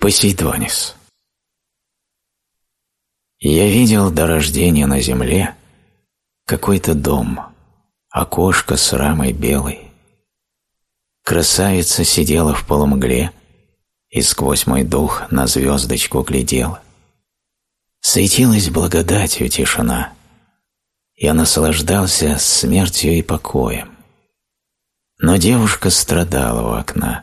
Посейдонис Я видел до рождения на земле какой-то дом, окошко с рамой белой. Красавица сидела в полумгле и сквозь мой дух на звездочку глядела. Светилась благодатью тишина. Я наслаждался смертью и покоем. Но девушка страдала у окна.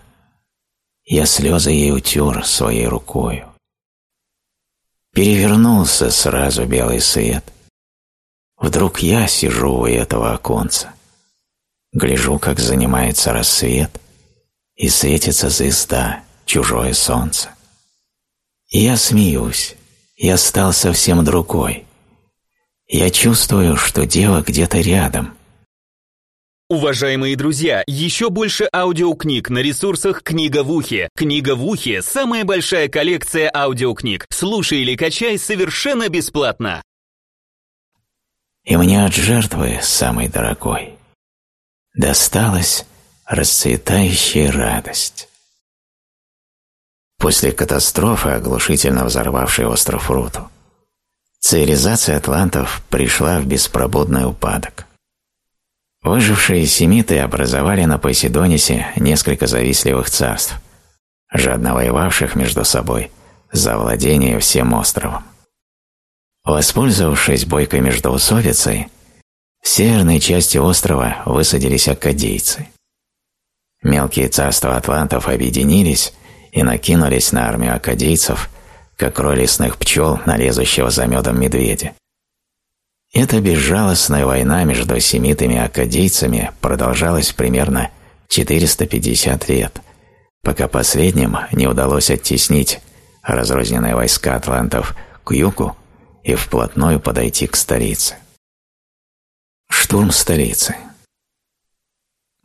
Я слезы ей утер своей рукою. Перевернулся сразу белый свет. Вдруг я сижу у этого оконца. Гляжу, как занимается рассвет, и светится звезда, чужое солнце. Я смеюсь, я стал совсем другой. Я чувствую, что дело где-то рядом, Уважаемые друзья, еще больше аудиокниг на ресурсах «Книга в ухе». «Книга в ухе» — самая большая коллекция аудиокниг. Слушай или качай совершенно бесплатно. И мне от жертвы, самой дорогой, досталась расцветающая радость. После катастрофы, оглушительно взорвавшей остров Руту, цивилизация атлантов пришла в беспробудный упадок. Выжившие семиты образовали на Посейдонисе несколько завистливых царств, жадно воевавших между собой за владение всем островом. Воспользовавшись бойкой междоусобицей, в северной части острова высадились аккадийцы. Мелкие царства атлантов объединились и накинулись на армию аккадийцев, как рой лесных пчел на лезущего за медом медведя. Эта безжалостная война между семитами и акадийцами продолжалась примерно 450 лет, пока последним не удалось оттеснить разрозненные войска атлантов к югу и вплотную подойти к столице. Штурм столицы.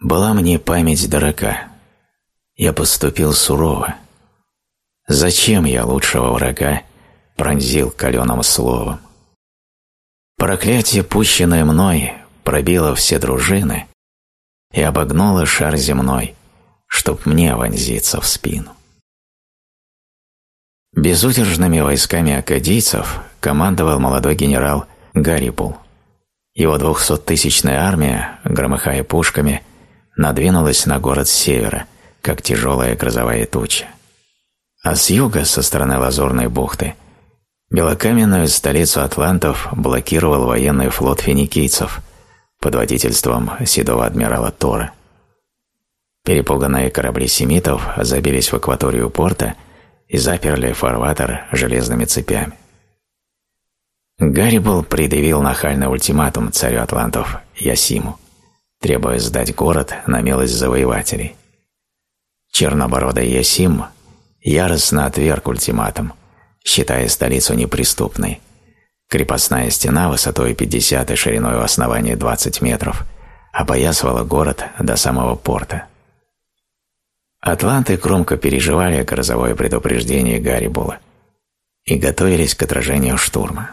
Была мне память дорога. Я поступил сурово. Зачем я лучшего врага пронзил каленым словом? Проклятие, пущенное мной, пробило все дружины и обогнуло шар земной, чтоб мне вонзиться в спину. Безудержными войсками акадийцев командовал молодой генерал Гарибул. Его двухсоттысячная армия, громыхая пушками, надвинулась на город с севера, как тяжелая грозовая туча. А с юга, со стороны Лазурной бухты, Белокаменную столицу атлантов блокировал военный флот финикийцев под водительством седого адмирала Тора. Перепуганные корабли семитов забились в акваторию порта и заперли фарватер железными цепями. Гаррибал предъявил нахальный ультиматум царю атлантов Ясиму, требуя сдать город на милость завоевателей. Чернобородый Ясим яростно отверг ультиматум – считая столицу неприступной. Крепостная стена высотой 50 и шириной у основания 20 метров опоясывала город до самого порта. Атланты громко переживали грозовое предупреждение Гаррибула и готовились к отражению штурма.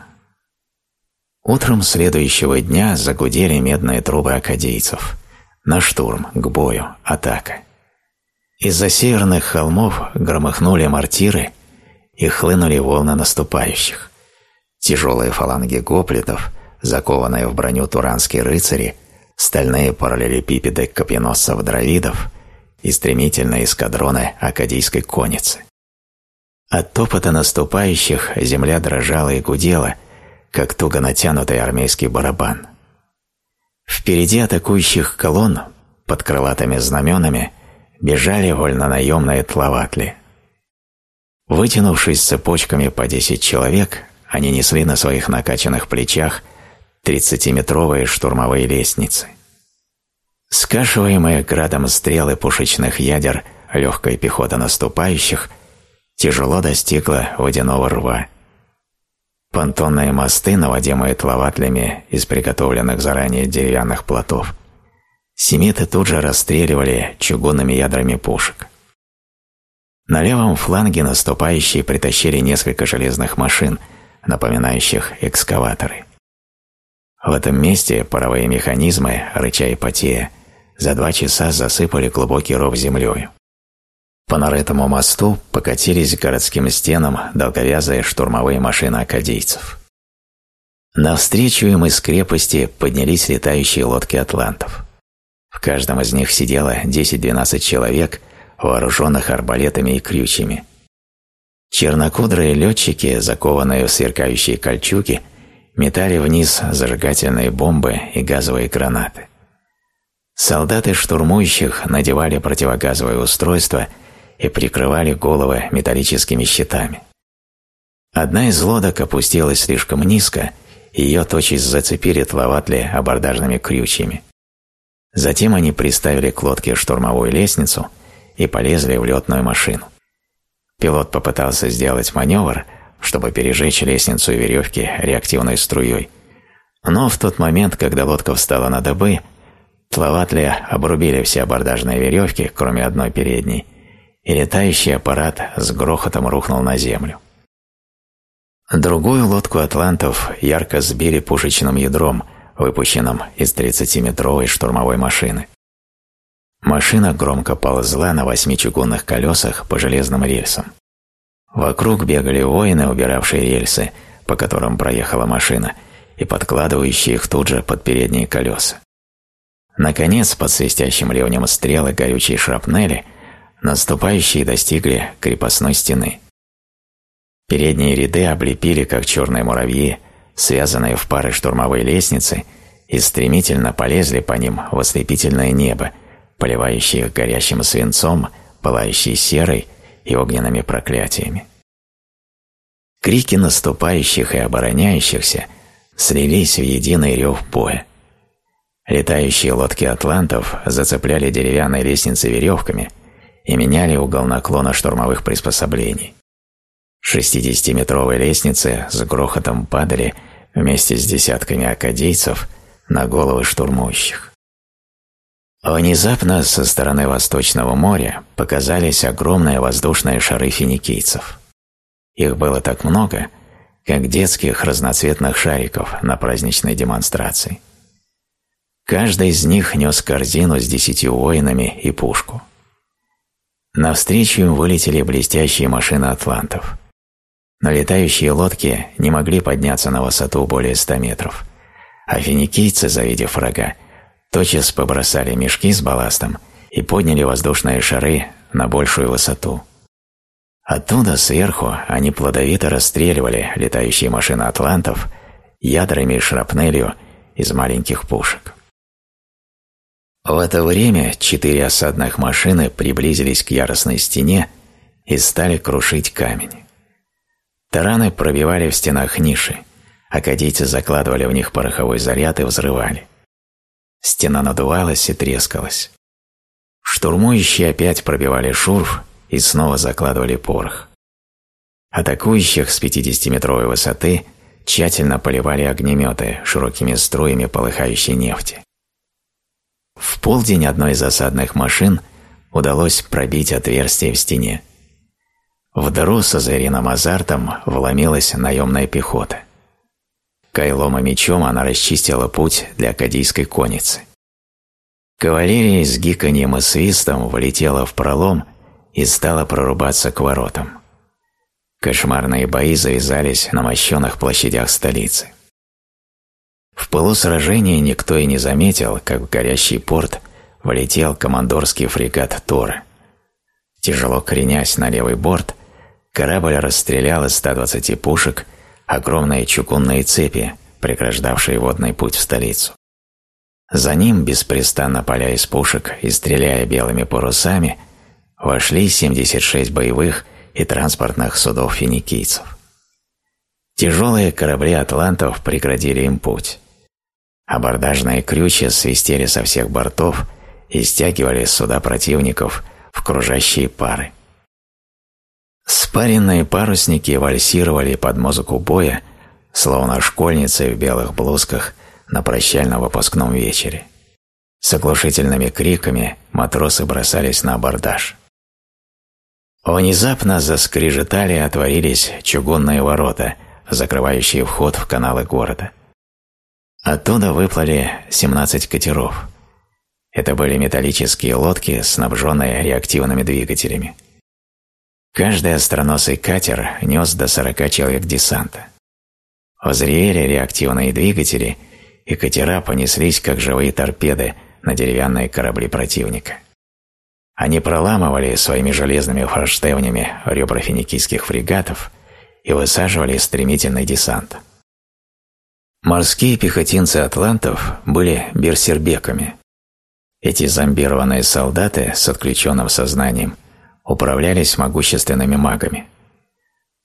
Утром следующего дня загудели медные трубы акадейцев. На штурм, к бою, атака. Из-за северных холмов громыхнули мортиры и хлынули волны наступающих. Тяжелые фаланги гоплитов, закованные в броню туранские рыцари, стальные параллелепипеды копьеносцев дровидов и стремительные эскадроны акадийской конницы. От топота наступающих земля дрожала и гудела, как туго натянутый армейский барабан. Впереди атакующих колонн, под крылатыми знаменами, бежали вольнонаемные тловатли, Вытянувшись цепочками по десять человек, они несли на своих накачанных плечах тридцатиметровые штурмовые лестницы. Скашиваемые градом стрел и пушечных ядер легкая пехота наступающих тяжело достигла водяного рва. Понтонные мосты, наводимые тловатлями из приготовленных заранее деревянных плотов, семиты тут же расстреливали чугунными ядрами пушек. На левом фланге наступающие притащили несколько железных машин, напоминающих экскаваторы. В этом месте паровые механизмы, рыча и потея, за два часа засыпали глубокий ров землей. По нарытому мосту покатились к городским стенам долговязые штурмовые машины акадийцев. Навстречу им из крепости поднялись летающие лодки атлантов. В каждом из них сидело 10-12 человек, вооруженных арбалетами и крючьями. Чернокудрые летчики, закованные в сверкающие кольчуги, метали вниз зажигательные бомбы и газовые гранаты. Солдаты штурмующих надевали противогазовые устройства и прикрывали головы металлическими щитами. Одна из лодок опустилась слишком низко, и ее тотчас зацепили тловатли абордажными крючьями. Затем они приставили к лодке штурмовую лестницу и полезли в летную машину. Пилот попытался сделать маневр, чтобы пережечь лестницу и веревки реактивной струей, но в тот момент, когда лодка встала на дыбы, тловатли обрубили все абордажные веревки, кроме одной передней, и летающий аппарат с грохотом рухнул на землю. Другую лодку атлантов ярко сбили пушечным ядром, выпущенным из 30-метровой штурмовой машины. Машина громко ползла на восьми чугунных колесах по железным рельсам. Вокруг бегали воины, убиравшие рельсы, по которым проехала машина, и подкладывающие их тут же под передние колеса. Наконец, под свистящим ливнем стрелы горючей шрапнели – наступающие достигли крепостной стены. Передние ряды облепили, как черные муравьи, связанные в пары штурмовые лестницы, и стремительно полезли по ним в ослепительное небо, поливающее их горящим свинцом, пылающей серой и огненными проклятиями. Крики наступающих и обороняющихся слились в единый рев боя. Летающие лодки атлантов зацепляли деревянные лестницы веревками – и меняли угол наклона штурмовых приспособлений. Шестидесятиметровые лестницы с грохотом падали вместе с десятками акадейцев на головы штурмующих. Внезапно со стороны Восточного моря показались огромные воздушные шары финикийцев. Их было так много, как детских разноцветных шариков на праздничной демонстрации. Каждый из них нес корзину с десятью воинами и пушку. Навстречу им вылетели блестящие машины атлантов. Но летающие лодки не могли подняться на высоту более ста метров, а финикийцы, завидев врага, тотчас побросали мешки с балластом и подняли воздушные шары на большую высоту. Оттуда, сверху, они плодовито расстреливали летающие машины атлантов ядрами и шрапнелью из маленьких пушек. В это время четыре осадных машины приблизились к яростной стене и стали крушить камень. Тараны пробивали в стенах ниши, а кадийцы закладывали в них пороховой заряд и взрывали. Стена надувалась и трескалась. Штурмующие опять пробивали шурф и снова закладывали порох. Атакующих с 50-метровой высоты тщательно поливали огнеметы широкими струями полыхающей нефти. В полдень одной из осадных машин удалось пробить отверстие в стене. В дыру с озвериным азартом вломилась наемная пехота. Кайлом и мечом она расчистила путь для кадийской конницы. Кавалерия с гиканьем и свистом влетела в пролом и стала прорубаться к воротам. Кошмарные бои завязались на мощенных площадях столицы. В пылу сражения никто и не заметил, как в горящий порт влетел командорский фрегат Тора. Тяжело кренясь на левый борт, корабль расстрелял из 120 пушек огромные чугунные цепи, преграждавшие водный путь в столицу. За ним, беспрестанно поля из пушек и стреляя белыми парусами, вошли 76 боевых и транспортных судов финикийцев. Тяжелые корабли атлантов преградили им путь. Абордажные крючья свистели со всех бортов и стягивали суда противников в кружащие пары. Спаренные парусники вальсировали под музыку боя, словно школьницы в белых блузках на прощальном выпускном вечере. С оглушительными криками матросы бросались на абордаж. Внезапно заскрежетали и отворились чугунные ворота, закрывающие вход в каналы города. Оттуда выплыли 17 катеров. Это были металлические лодки, снабженные реактивными двигателями. Каждый остроносый катер нес до 40 человек десанта. Возрели реактивные двигатели, и катера понеслись, как живые торпеды, на деревянные корабли противника. Они проламывали своими железными форштевнями ребра финикийских фрегатов и высаживали стремительный десант. Морские пехотинцы атлантов были берсербеками. Эти зомбированные солдаты с отключенным сознанием управлялись могущественными магами.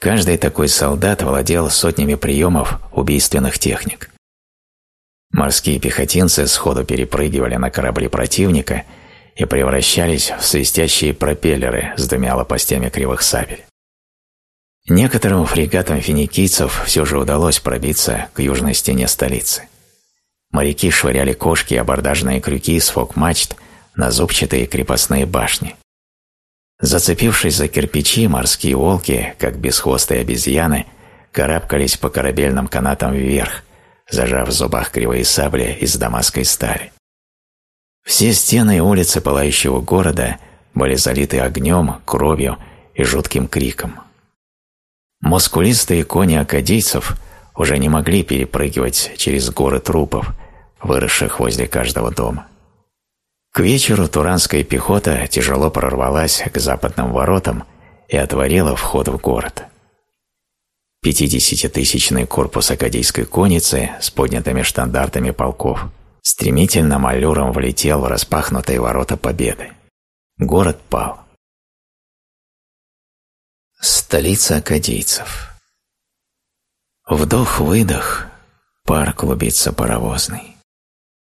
Каждый такой солдат владел сотнями приемов убийственных техник. Морские пехотинцы сходу перепрыгивали на корабли противника и превращались в свистящие пропеллеры с двумя лопастями кривых сабель. Некоторым фрегатам финикийцев все же удалось пробиться к южной стене столицы. Моряки швыряли кошки и абордажные крюки с фок-мачт на зубчатые крепостные башни. Зацепившись за кирпичи, морские волки, как бесхвостые обезьяны, карабкались по корабельным канатам вверх, зажав в зубах кривые сабли из дамасской стали. Все стены и улицы пылающего города были залиты огнем, кровью и жутким криком. Мускулистые кони акадийцев уже не могли перепрыгивать через горы трупов, выросших возле каждого дома. К вечеру туранская пехота тяжело прорвалась к западным воротам и отворила вход в город. Пятидесятитысячный корпус акадийской конницы с поднятыми штандартами полков стремительным аллюром влетел в распахнутые ворота победы. Город пал. Столица акадийцев. Вдох-выдох, пар клубится паровозный.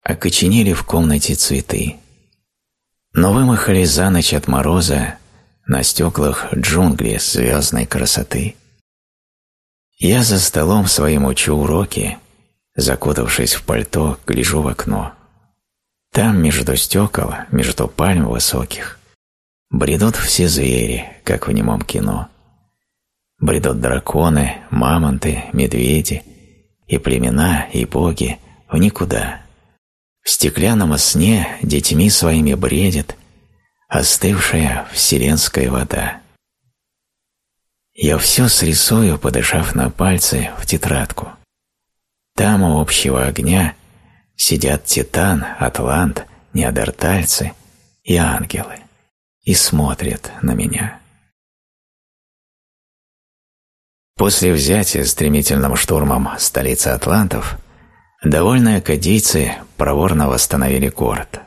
Окоченели в комнате цветы. Но вымахали за ночь от мороза на стеклах джунгли звездной красоты. Я за столом своим учу уроки, закутавшись в пальто, гляжу в окно. Там между стекол, между пальм высоких, бредут все звери, как в немом кино. Бредут драконы, мамонты, медведи, и племена, и боги в никуда. В стеклянном сне детьми своими бредит остывшая вселенская вода. Я все срисую, подышав на пальцы в тетрадку. Там у общего огня сидят Титан, Атлант, неандертальцы и ангелы и смотрят на меня. После взятия стремительным штурмом столицы атлантов, довольные акадийцы проворно восстановили город.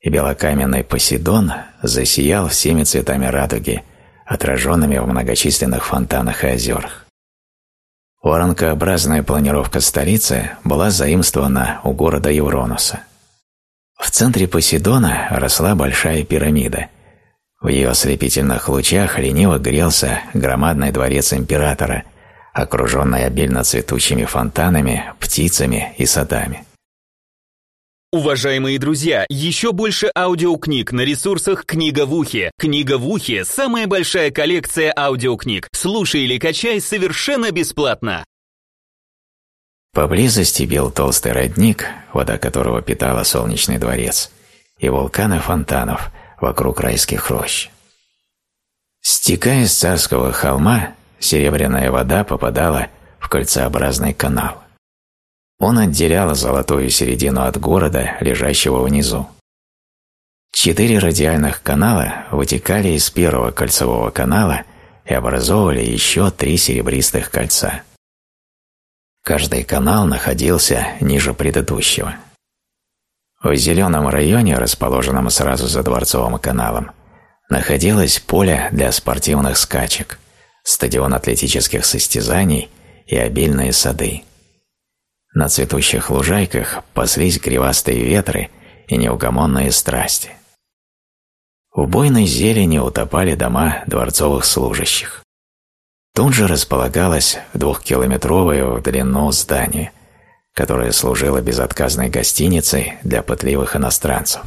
И белокаменный Посейдон засиял всеми цветами радуги, отраженными в многочисленных фонтанах и озерах. Воронкообразная планировка столицы была заимствована у города Евронуса. В центре Посейдона росла большая пирамида, в ее ослепительных лучах лениво грелся громадный дворец императора, окруженный обильно цветущими фонтанами, птицами и садами. Уважаемые друзья, еще больше аудиокниг на ресурсах «Книга в ухе». «Книга в ухе» — самая большая коллекция аудиокниг. Слушай или качай совершенно бесплатно. Поблизости бил толстый родник, вода которого питала солнечный дворец, и вулканы фонтанов, вокруг райских рощ. Стекая с царского холма, серебряная вода попадала в кольцеобразный канал. Он отделял золотую середину от города, лежащего внизу. Четыре радиальных канала вытекали из первого кольцевого канала и образовывали еще три серебристых кольца. Каждый канал находился ниже предыдущего – в зеленом районе, расположенном сразу за Дворцовым каналом, находилось поле для спортивных скачек, стадион атлетических состязаний и обильные сады. На цветущих лужайках паслись кривастые ветры и неугомонные страсти. В буйной зелени утопали дома дворцовых служащих. Тут же располагалось двухкилометровое в длину здание, которая служила безотказной гостиницей для пытливых иностранцев.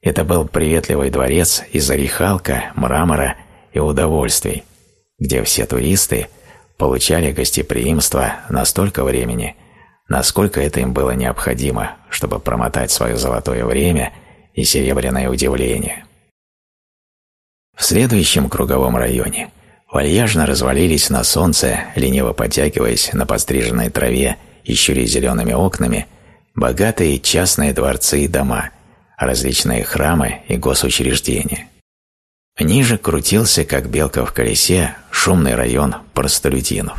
Это был приветливый дворец из орехалка, мрамора и удовольствий, где все туристы получали гостеприимство на столько времени, насколько это им было необходимо, чтобы промотать свое золотое время и серебряное удивление. В следующем круговом районе вальяжно развалились на солнце, лениво подтягиваясь на подстриженной траве и щури зелеными окнами, богатые частные дворцы и дома, различные храмы и госучреждения. Ниже крутился, как белка в колесе, шумный район простолюдинов.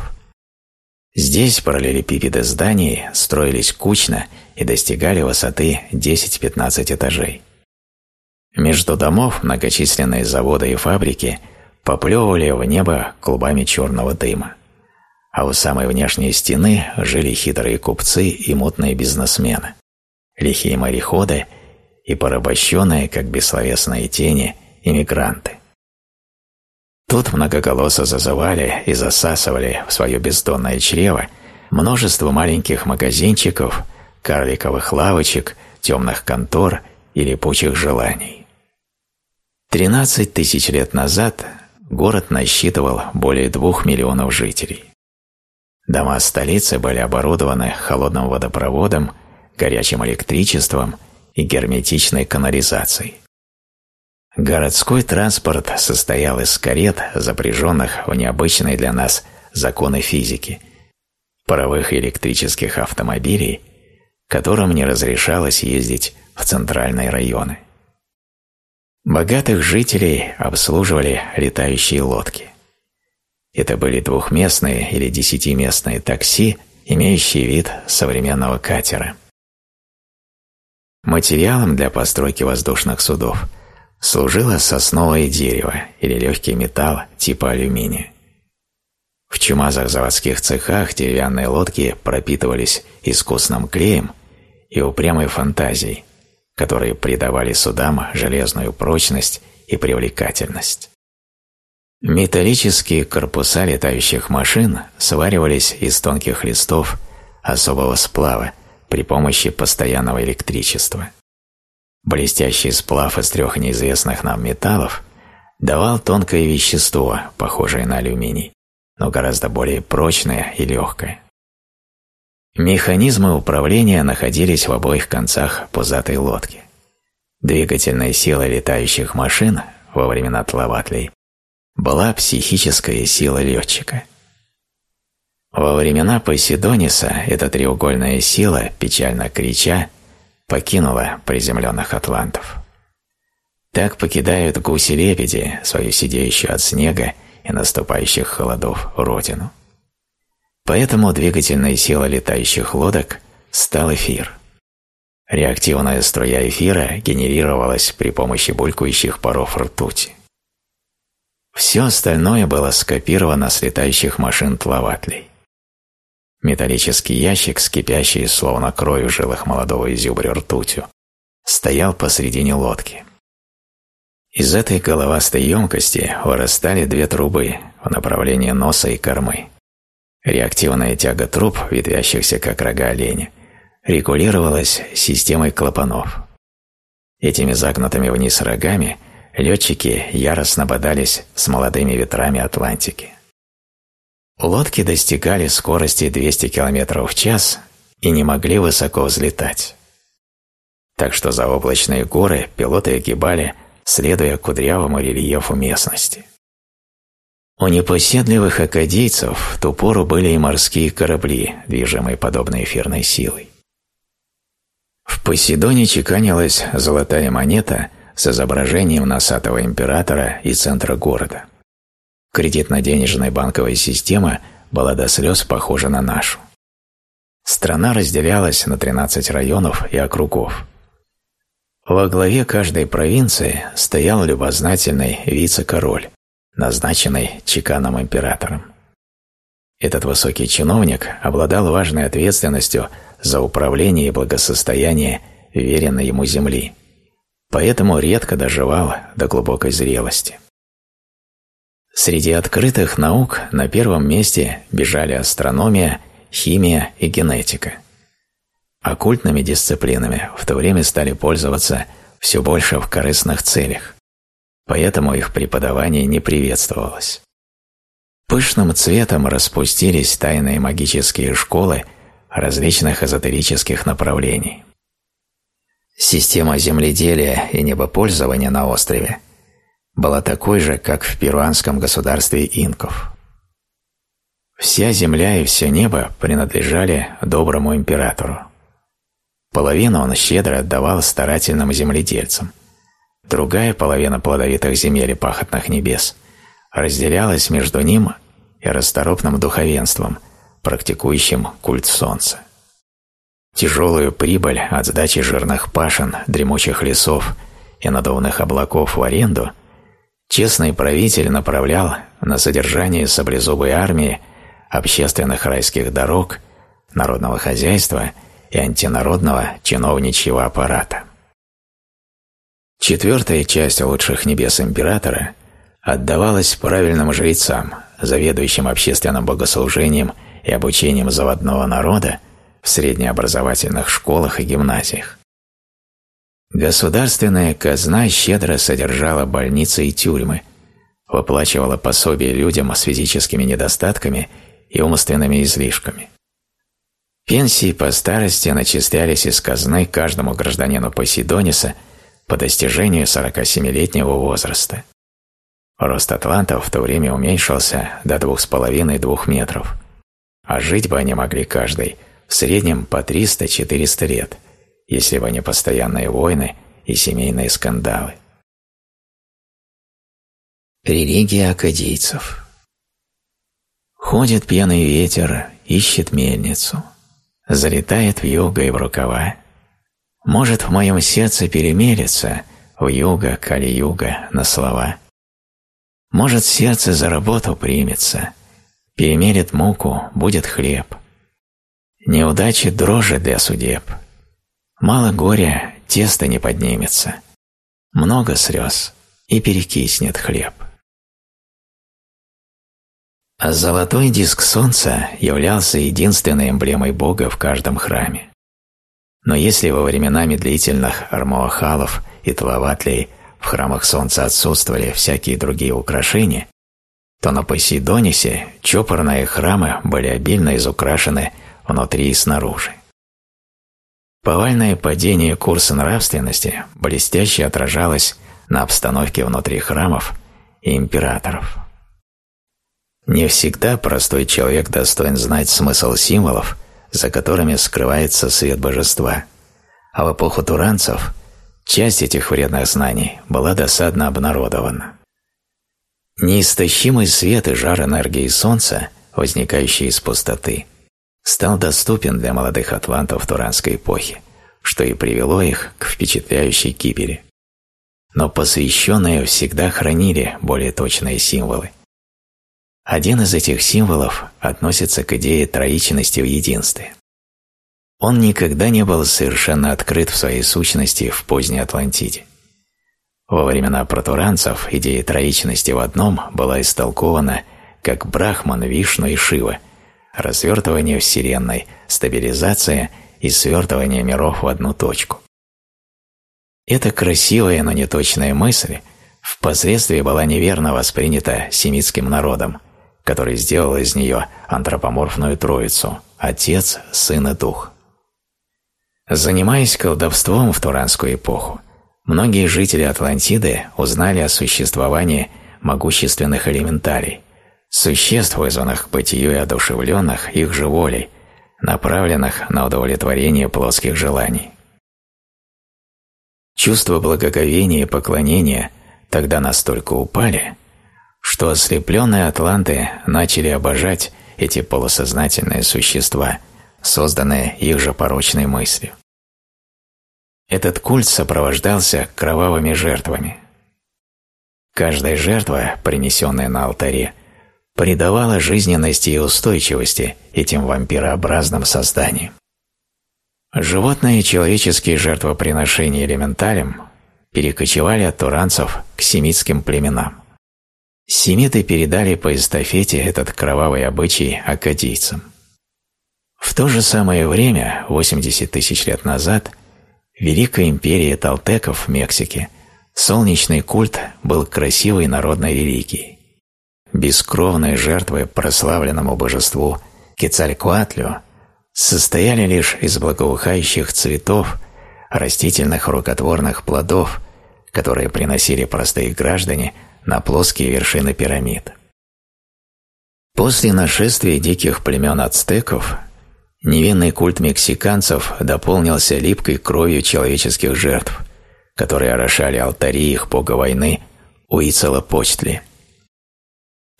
Здесь параллелепипеды зданий строились кучно и достигали высоты 10-15 этажей. Между домов многочисленные заводы и фабрики поплевывали в небо клубами черного дыма. А у самой внешней стены жили хитрые купцы и мутные бизнесмены, лихие мореходы и порабощенные, как бессловесные тени, иммигранты. Тут многоголосо зазывали и засасывали в свое бездонное чрево множество маленьких магазинчиков, карликовых лавочек, темных контор и липучих желаний. Тринадцать тысяч лет назад город насчитывал более двух миллионов жителей. Дома столицы были оборудованы холодным водопроводом, горячим электричеством и герметичной канализацией. Городской транспорт состоял из карет, запряженных в необычные для нас законы физики, паровых электрических автомобилей, которым не разрешалось ездить в центральные районы. Богатых жителей обслуживали летающие лодки. Это были двухместные или десятиместные такси, имеющие вид современного катера. Материалом для постройки воздушных судов – служило сосновое дерево или легкий металл типа алюминия. В чумазых заводских цехах деревянные лодки пропитывались искусным клеем и упрямой фантазией, которые придавали судам железную прочность и привлекательность. Металлические корпуса летающих машин сваривались из тонких листов особого сплава при помощи постоянного электричества. Блестящий сплав из трех неизвестных нам металлов давал тонкое вещество, похожее на алюминий, но гораздо более прочное и легкое. Механизмы управления находились в обоих концах пузатой лодки. Двигательная сила летающих машин во времена Тлаватлей была психическая сила летчика. Во времена Посейдониса эта треугольная сила, печально крича, покинула приземленных атлантов. Так покидают гуси-лебеди свою сидеющую от снега и наступающих холодов родину. Поэтому двигательная сила летающих лодок стал эфир. Реактивная струя эфира генерировалась при помощи булькающих паров ртути. Все остальное было скопировано с летающих машин тловатлей. Металлический ящик, скипящий словно кровью в жилах молодого изюбря ртутью, стоял посредине лодки. Из этой головастой емкости вырастали две трубы в направлении носа и кормы. Реактивная тяга труб, ветвящихся как рога оленя, регулировалась системой клапанов. Этими загнутыми вниз рогами летчики яростно бодались с молодыми ветрами Атлантики. Лодки достигали скорости 200 км в час и не могли высоко взлетать. Так что за облачные горы пилоты огибали, следуя кудрявому рельефу местности. У непоседливых акадийцев в ту пору были и морские корабли, движимые подобной эфирной силой. В Посейдоне чеканилась золотая монета с изображением носатого императора и центра города. Кредитно-денежная банковая система была до слез похожа на нашу. Страна разделялась на 13 районов и округов. Во главе каждой провинции стоял любознательный вице-король, назначенный чеканным императором. Этот высокий чиновник обладал важной ответственностью за управление и благосостояние веренной ему земли, поэтому редко доживал до глубокой зрелости. Среди открытых наук на первом месте бежали астрономия, химия и генетика. Оккультными дисциплинами в то время стали пользоваться все больше в корыстных целях, поэтому их преподавание не приветствовалось. Пышным цветом распустились тайные магические школы различных эзотерических направлений. Система земледелия и небопользования на острове была такой же, как в перуанском государстве инков. Вся земля и все небо принадлежали доброму императору. Половину он щедро отдавал старательным земледельцам. Другая половина плодовитых земель и пахотных небес разделялась между ним и расторопным духовенством, практикующим культ солнца. Тяжелую прибыль от сдачи жирных пашин, дремучих лесов и надувных облаков в аренду честный правитель направлял на содержание саблезубой армии, общественных райских дорог, народного хозяйства и антинародного чиновничьего аппарата. Четвертая часть лучших небес императора отдавалась правильным жрецам, заведующим общественным богослужением и обучением заводного народа в среднеобразовательных школах и гимназиях. Государственная казна щедро содержала больницы и тюрьмы, выплачивала пособия людям с физическими недостатками и умственными излишками. Пенсии по старости начислялись из казны каждому гражданину Посейдониса по достижению 47-летнего возраста. Рост атлантов в то время уменьшился до 2,5-2 метров, а жить бы они могли каждый в среднем по 300-400 лет, если бы не постоянные войны и семейные скандалы. Религия акадийцев Ходит пьяный ветер, ищет мельницу, залетает в юго и в рукава. Может в моем сердце перемелется в юга, кали-юга на слова – может, сердце за работу примется, перемерит муку, будет хлеб. Неудачи дрожи для судеб. Мало горя, тесто не поднимется. Много слез, и перекиснет хлеб. Золотой диск солнца являлся единственной эмблемой Бога в каждом храме. Но если во времена медлительных армуахалов и тлаватлей в храмах солнца отсутствовали всякие другие украшения, то на Посейдонисе чопорные храмы были обильно изукрашены внутри и снаружи. Повальное падение курса нравственности блестяще отражалось на обстановке внутри храмов и императоров. Не всегда простой человек достоин знать смысл символов, за которыми скрывается свет божества, а в эпоху туранцев Часть этих вредных знаний была досадно обнародована. Неистощимый свет и жар энергии Солнца, возникающий из пустоты, стал доступен для молодых атлантов Туранской эпохи, что и привело их к впечатляющей гибели. Но посвященные всегда хранили более точные символы. Один из этих символов относится к идее троичности в единстве. Он никогда не был совершенно открыт в своей сущности в поздней Атлантиде. Во времена протуранцев идея троичности в одном была истолкована как Брахман, Вишну и Шива, развертывание Вселенной, стабилизация и свертывание миров в одну точку. Эта красивая, но неточная мысль впоследствии была неверно воспринята семитским народом, который сделал из нее антропоморфную троицу – Отец, Сын и Дух. Занимаясь колдовством в Туранскую эпоху, многие жители Атлантиды узнали о существовании могущественных элементарий, существ, вызванных к бытию и одушевленных их же волей, направленных на удовлетворение плотских желаний. Чувства благоговения и поклонения тогда настолько упали, что ослепленные атланты начали обожать эти полусознательные существа, созданные их же порочной мыслью. Этот культ сопровождался кровавыми жертвами. Каждая жертва, принесенная на алтаре, придавала жизненности и устойчивости этим вампирообразным созданиям. Животные и человеческие жертвоприношения элементалям перекочевали от туранцев к семитским племенам. Семиты передали по эстафете этот кровавый обычай акадийцам. В то же самое время, 80 тысяч лет назад, Великая империя Талтеков в Мексике, солнечный культ был красивой народной религией. Бескровные жертвы прославленному божеству Кецалькуатлю состояли лишь из благоухающих цветов, растительных рукотворных плодов, которые приносили простые граждане на плоские вершины пирамид. После нашествия диких племен ацтеков невинный культ мексиканцев дополнился липкой кровью человеческих жертв, которые орошали алтари их бога войны Уицелопочтли.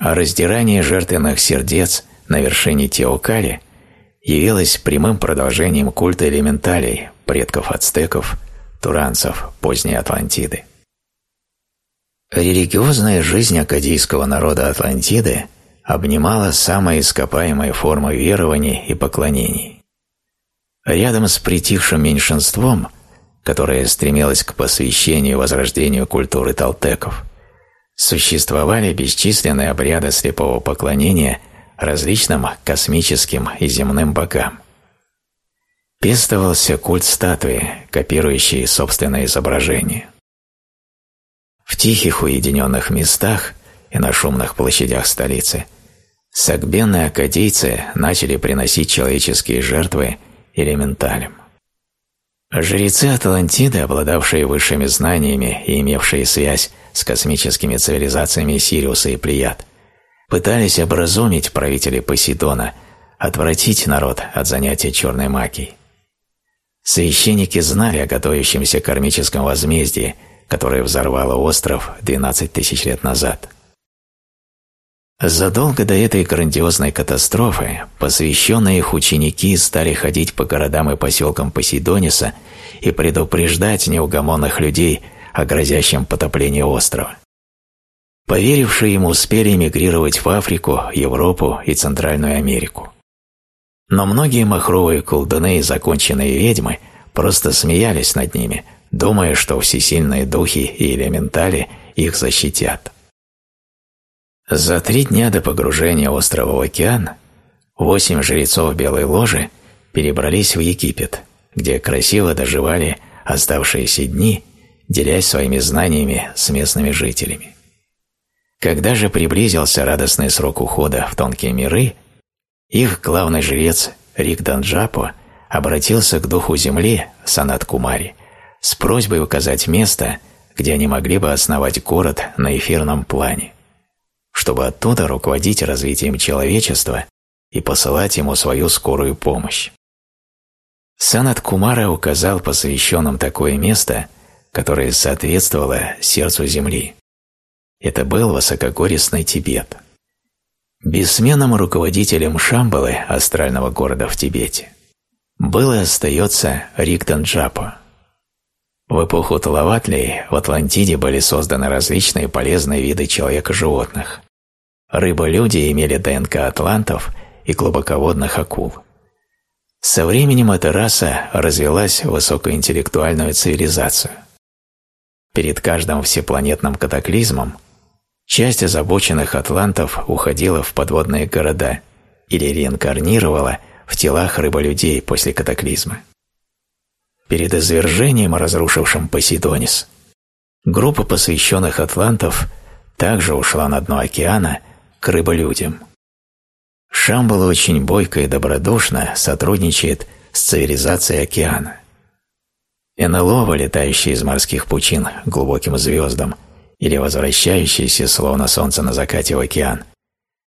А раздирание жертвенных сердец на вершине Теокали явилось прямым продолжением культа элементалей, предков ацтеков, туранцев поздней Атлантиды. Религиозная жизнь акадийского народа Атлантиды обнимала самые ископаемые формы верований и поклонений. Рядом с притихшим меньшинством, которое стремилось к посвящению и возрождению культуры толтеков, существовали бесчисленные обряды слепого поклонения различным космическим и земным богам. Пестовался культ статуи, копирующий собственное изображение. В тихих уединенных местах и на шумных площадях столицы сагбенные акадийцы начали приносить человеческие жертвы элементалям. Жрецы Атлантиды, обладавшие высшими знаниями и имевшие связь с космическими цивилизациями Сириуса и Плеяд, пытались образумить правителей Посейдона, отвратить народ от занятия черной магией. Священники знали о готовящемся кармическом возмездии – которая взорвала остров 12 тысяч лет назад. Задолго до этой грандиозной катастрофы посвященные их ученики стали ходить по городам и поселкам Посейдониса и предупреждать неугомонных людей о грозящем потоплении острова. Поверившие им успели эмигрировать в Африку, Европу и Центральную Америку. Но многие махровые колдуны и законченные ведьмы просто смеялись над ними – думая, что всесильные духи и элементали их защитят. За три дня до погружения острова в океан восемь жрецов Белой Ложи перебрались в Египет, где красиво доживали оставшиеся дни, делясь своими знаниями с местными жителями. Когда же приблизился радостный срок ухода в тонкие миры, их главный жрец Рик Данджапо обратился к духу земли Санат Кумари с просьбой указать место, где они могли бы основать город на эфирном плане, чтобы оттуда руководить развитием человечества и посылать ему свою скорую помощь. Санат Кумара указал посвященным такое место, которое соответствовало сердцу Земли. Это был высокогорестный Тибет. Бессменным руководителем Шамбалы, астрального города в Тибете, был и остается Рикдан Джапа. В эпоху Талаватли в Атлантиде были созданы различные полезные виды человека-животных. Рыбы-люди имели ДНК атлантов и глубоководных акул. Со временем эта раса развилась в высокоинтеллектуальную цивилизацию. Перед каждым всепланетным катаклизмом часть озабоченных атлантов уходила в подводные города или реинкарнировала в телах рыболюдей после катаклизма перед извержением, разрушившим Посейдонис. Группа посвященных атлантов также ушла на дно океана к рыболюдям. Шамбала очень бойко и добродушно сотрудничает с цивилизацией океана. НЛО, вылетающие из морских пучин глубоким звездам или возвращающиеся, словно солнце на закате в океан,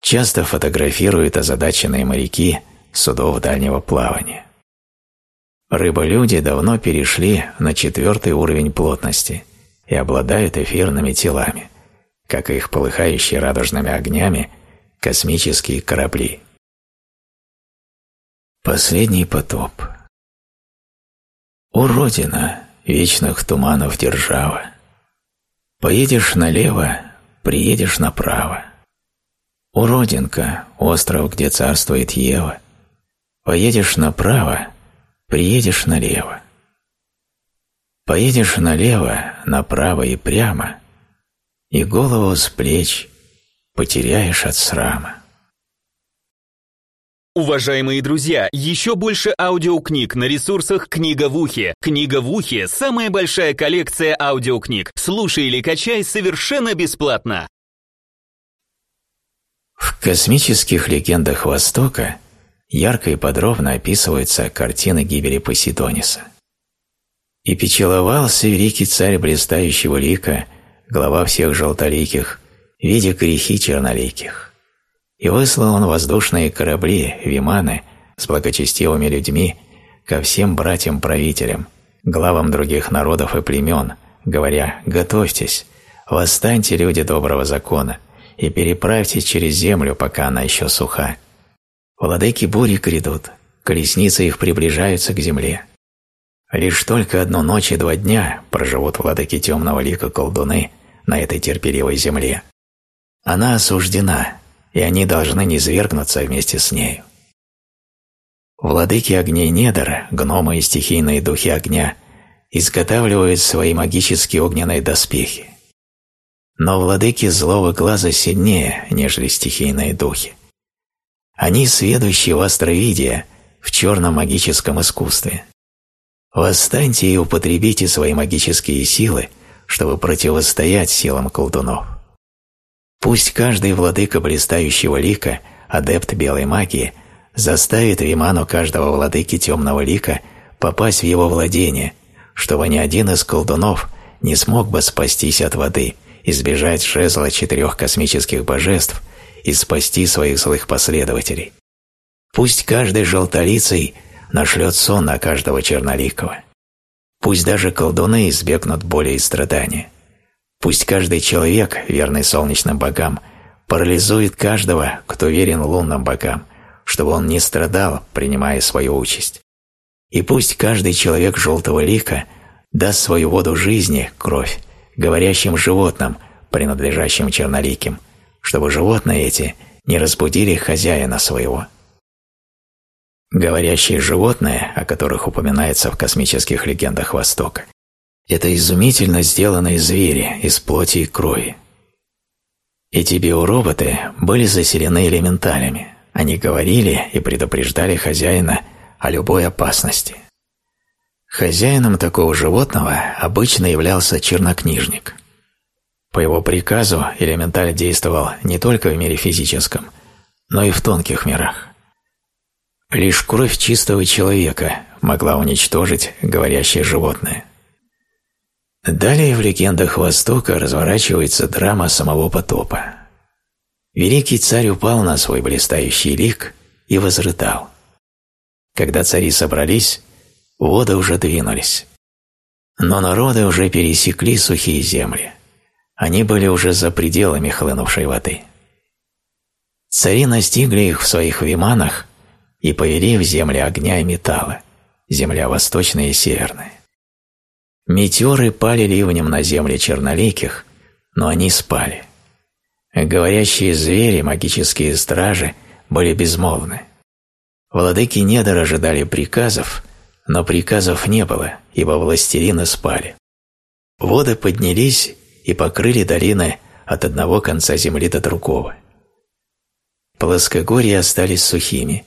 часто фотографируют озадаченные моряки судов дальнего плавания. Рыболюди давно перешли на четвертый уровень плотности и обладают эфирными телами, как и их полыхающие радужными огнями космические корабли. Последний потоп. О, Родина, вечных туманов держава! Поедешь налево, приедешь направо. О, Родинка, остров, где царствует Ева! Поедешь направо, приедешь налево. Поедешь налево, направо и прямо, и голову с плеч потеряешь от срама. Уважаемые друзья, еще больше аудиокниг на ресурсах «Книга в ухе». «Книга в ухе» — самая большая коллекция аудиокниг. Слушай или качай совершенно бесплатно. В космических легендах Востока ярко и подробно описываются картины гибели Посейдониса. «И печаловался великий царь блистающего лика глава всех желтоликих, видя грехи черноликих. И выслал он воздушные корабли, виманы с благочестивыми людьми ко всем братьям-правителям, главам других народов и племен, говоря «Готовьтесь, восстаньте, люди доброго закона, и переправьтесь через землю, пока она еще суха. Владыки бури грядут, колесницы их приближаются к земле. Лишь только одну ночь и два дня проживут владыки темного лика колдуны на этой терпеливой земле. Она осуждена, и они должны низвергнуться вместе с нею. Владыки огней недр, гномы и стихийные духи огня, изготавливают свои магические огненные доспехи. Но владыки злого глаза сильнее, нежели стихийные духи. Они сведущие в астровидии, в черном магическом искусстве. Восстаньте и употребите свои магические силы, чтобы противостоять силам колдунов. Пусть каждый владыка блистающего лика, адепт белой магии, заставит Виману каждого владыки темного лика попасть в его владение, чтобы ни один из колдунов не смог бы спастись от воды, избежать жезла четырех космических божеств и спасти своих злых последователей. Пусть каждый желтолицый нашлет сон на каждого черноликого. Пусть даже колдуны избегнут боли и страдания. Пусть каждый человек, верный солнечным богам, парализует каждого, кто верен лунным богам, чтобы он не страдал, принимая свою участь. И пусть каждый человек желтого лика даст свою воду жизни, кровь, говорящим животным, принадлежащим черноликим, чтобы животные эти не разбудили хозяина своего. Говорящие животные, о которых упоминается в космических легендах Востока, это изумительно сделанные звери из плоти и крови. Эти биороботы были заселены элементалями. Они говорили и предупреждали хозяина о любой опасности. Хозяином такого животного обычно являлся чернокнижник. По его приказу элементаль действовал не только в мире физическом, но и в тонких мирах. Лишь кровь чистого человека могла уничтожить говорящее животное. Далее в легендах Востока разворачивается драма самого потопа. Великий царь упал на свой блистающий лик и возрыдал. Когда цари собрались, воды уже двинулись. Но народы уже пересекли сухие земли. Они были уже за пределами хлынувшей воды. Цари настигли их в своих виманах и повели в земли огня и металла, земля восточная и северная. Метеоры пали ливнем на земли черноликих, но они спали. Говорящие звери, магические стражи были безмолвны. Владыки недор ожидали приказов, но приказов не было, ибо властелины спали. Воды поднялись и покрыли долины от одного конца земли до другого. Плоскогорья остались сухими,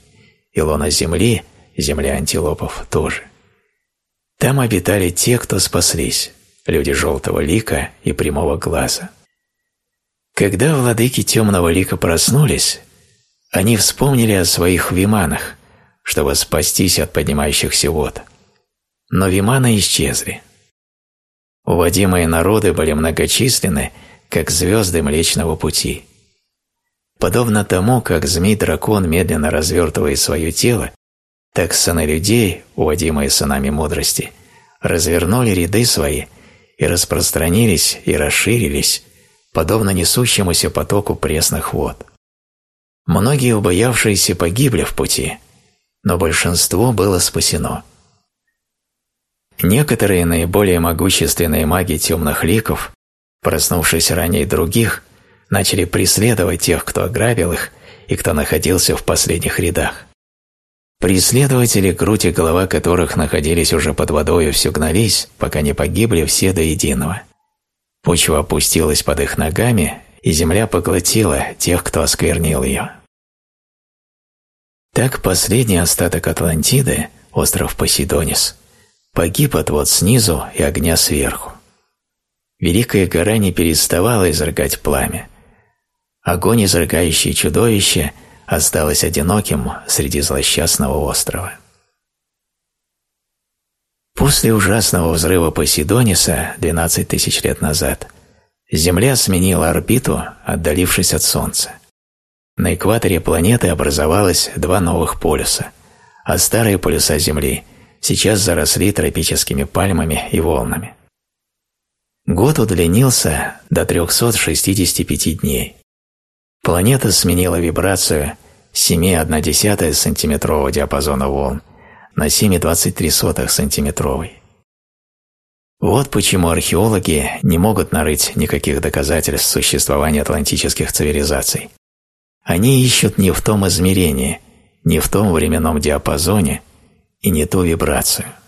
и лона земли, земля антилопов, тоже. Там обитали те, кто спаслись, люди желтого лика и прямого глаза. Когда владыки темного лика проснулись, они вспомнили о своих виманах, чтобы спастись от поднимающихся вод. Но виманы исчезли. Уводимые народы были многочисленны, как звезды Млечного Пути. Подобно тому, как змей-дракон медленно развертывает свое тело, так сыны людей, уводимые сынами мудрости, развернули ряды свои и распространились и расширились, подобно несущемуся потоку пресных вод. Многие убоявшиеся погибли в пути, но большинство было спасено. Некоторые наиболее могущественные маги темных ликов, проснувшись ранее других, начали преследовать тех, кто ограбил их и кто находился в последних рядах. Преследователи, грудь и голова которых находились уже под водой, все гнались, пока не погибли все до единого. Почва опустилась под их ногами, и земля поглотила тех, кто осквернил ее. Так последний остаток Атлантиды, остров Посейдонис, погиб от вод снизу и огня сверху. Великая гора не переставала изрыгать пламя. Огонь, изрыгающий чудовище, осталось одиноким среди злосчастного острова. После ужасного взрыва Посейдониса 12 тысяч лет назад Земля сменила орбиту, отдалившись от Солнца. На экваторе планеты образовалось два новых полюса, а старые полюса Земли сейчас заросли тропическими пальмами и волнами. Год удлинился до 365 дней. Планета сменила вибрацию 7,1 сантиметрового диапазона волн на 7,23 сантиметровый. Вот почему археологи не могут нарыть никаких доказательств существования атлантических цивилизаций. Они ищут не в том измерении, не в том временном диапазоне и не ту вибрацию –